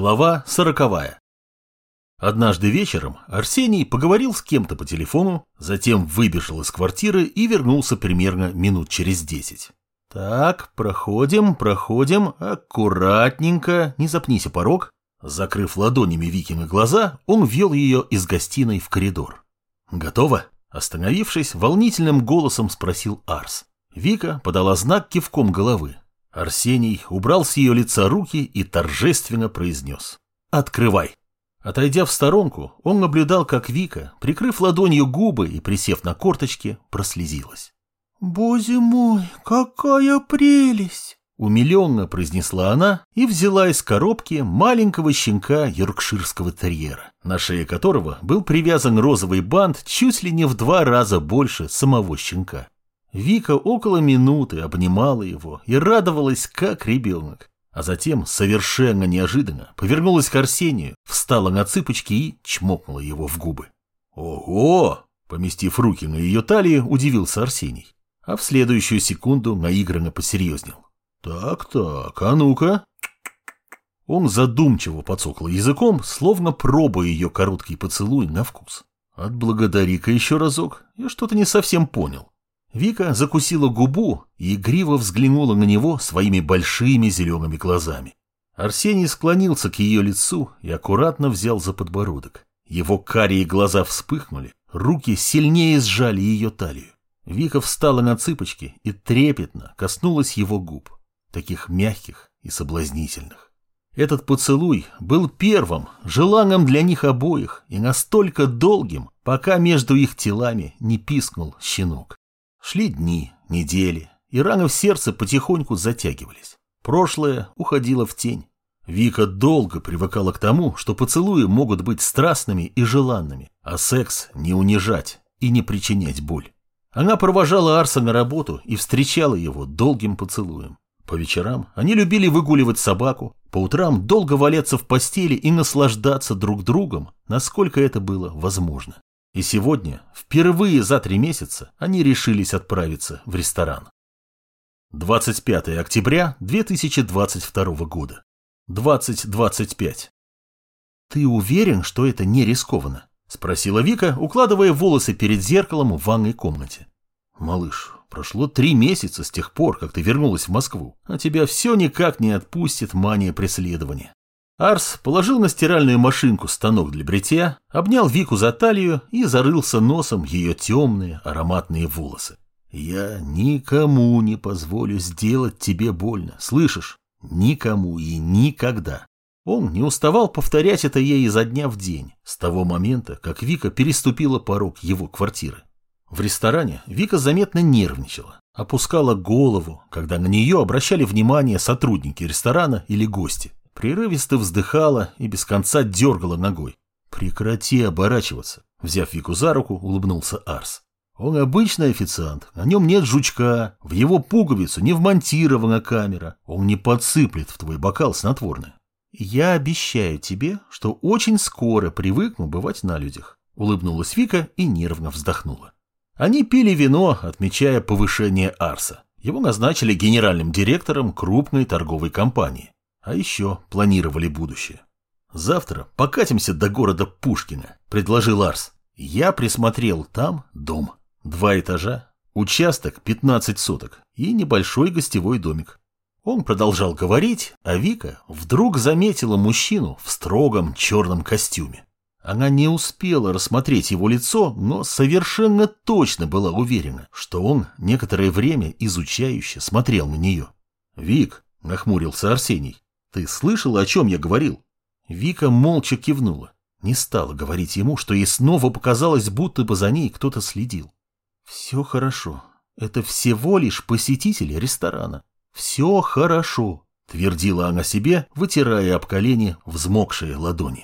Глава сороковая. Однажды вечером Арсений поговорил с кем-то по телефону, затем выбежал из квартиры и вернулся примерно минут через десять. Так, проходим, проходим, аккуратненько, не запнись о порог. Закрыв ладонями Викины глаза, он ввел ее из гостиной в коридор. «Готово?» Остановившись, волнительным голосом спросил Арс. Вика подала знак кивком головы. Арсений убрал с ее лица руки и торжественно произнес «Открывай». Отойдя в сторонку, он наблюдал, как Вика, прикрыв ладонью губы и присев на корточки, прослезилась. «Боже мой, какая прелесть!» Умиленно произнесла она и взяла из коробки маленького щенка йоркширского терьера, на шее которого был привязан розовый бант чуть ли не в два раза больше самого щенка. Вика около минуты обнимала его и радовалась, как ребенок. А затем, совершенно неожиданно, повернулась к Арсению, встала на цыпочки и чмокнула его в губы. «Ого!» – поместив руки на ее талии, удивился Арсений. А в следующую секунду наигранно посерьезнел. «Так-так, а ну-ка!» Он задумчиво подсокал языком, словно пробуя ее короткий поцелуй на вкус. «Отблагодари-ка еще разок, я что-то не совсем понял». Вика закусила губу и игриво взглянула на него своими большими зелеными глазами. Арсений склонился к ее лицу и аккуратно взял за подбородок. Его карие глаза вспыхнули, руки сильнее сжали ее талию. Вика встала на цыпочки и трепетно коснулась его губ, таких мягких и соблазнительных. Этот поцелуй был первым, желанным для них обоих и настолько долгим, пока между их телами не пискнул щенок. Шли дни, недели, и раны в сердце потихоньку затягивались. Прошлое уходило в тень. Вика долго привыкала к тому, что поцелуи могут быть страстными и желанными, а секс не унижать и не причинять боль. Она провожала Арса на работу и встречала его долгим поцелуем. По вечерам они любили выгуливать собаку, по утрам долго валяться в постели и наслаждаться друг другом, насколько это было возможно. И сегодня, впервые за три месяца, они решились отправиться в ресторан. 25 октября 2022 года. 2025. «Ты уверен, что это не рискованно?» – спросила Вика, укладывая волосы перед зеркалом в ванной комнате. «Малыш, прошло три месяца с тех пор, как ты вернулась в Москву, а тебя все никак не отпустит мания преследования. Арс положил на стиральную машинку станок для бритья, обнял Вику за талию и зарылся носом ее темные ароматные волосы. «Я никому не позволю сделать тебе больно, слышишь? Никому и никогда». Он не уставал повторять это ей изо дня в день, с того момента, как Вика переступила порог его квартиры. В ресторане Вика заметно нервничала, опускала голову, когда на нее обращали внимание сотрудники ресторана или гости. Прерывисто вздыхала и без конца дергала ногой. «Прекрати оборачиваться!» Взяв Вику за руку, улыбнулся Арс. «Он обычный официант, на нем нет жучка, в его пуговицу не вмонтирована камера, он не подсыплет в твой бокал снотворное». «Я обещаю тебе, что очень скоро привыкну бывать на людях», улыбнулась Вика и нервно вздохнула. Они пили вино, отмечая повышение Арса. Его назначили генеральным директором крупной торговой компании. А еще планировали будущее. «Завтра покатимся до города Пушкина», — предложил Арс. Я присмотрел там дом. Два этажа, участок 15 соток и небольшой гостевой домик. Он продолжал говорить, а Вика вдруг заметила мужчину в строгом черном костюме. Она не успела рассмотреть его лицо, но совершенно точно была уверена, что он некоторое время изучающе смотрел на нее. «Вик», — нахмурился Арсений, «Ты слышала, о чем я говорил?» Вика молча кивнула. Не стала говорить ему, что ей снова показалось, будто бы за ней кто-то следил. «Все хорошо. Это всего лишь посетители ресторана. Все хорошо», — твердила она себе, вытирая об колени взмокшие ладони.